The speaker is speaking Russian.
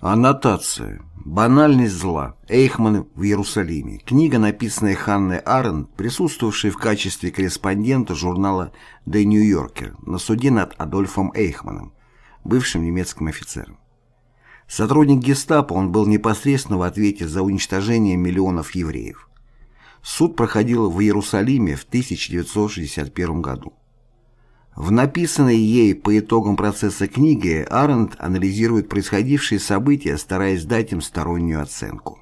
Аннотация. Банальность зла. Эйхман в Иерусалиме. Книга, написанная Ханной Аренд, присутствовавшей в качестве корреспондента журнала «The New Yorker» на суде над Адольфом Эйхманом, бывшим немецким офицером. Сотрудник гестапо, он был непосредственно в ответе за уничтожение миллионов евреев. Суд проходил в Иерусалиме в 1961 году. В написанной ей по итогам процесса книге Аренд анализирует происходившие события, стараясь дать им стороннюю оценку.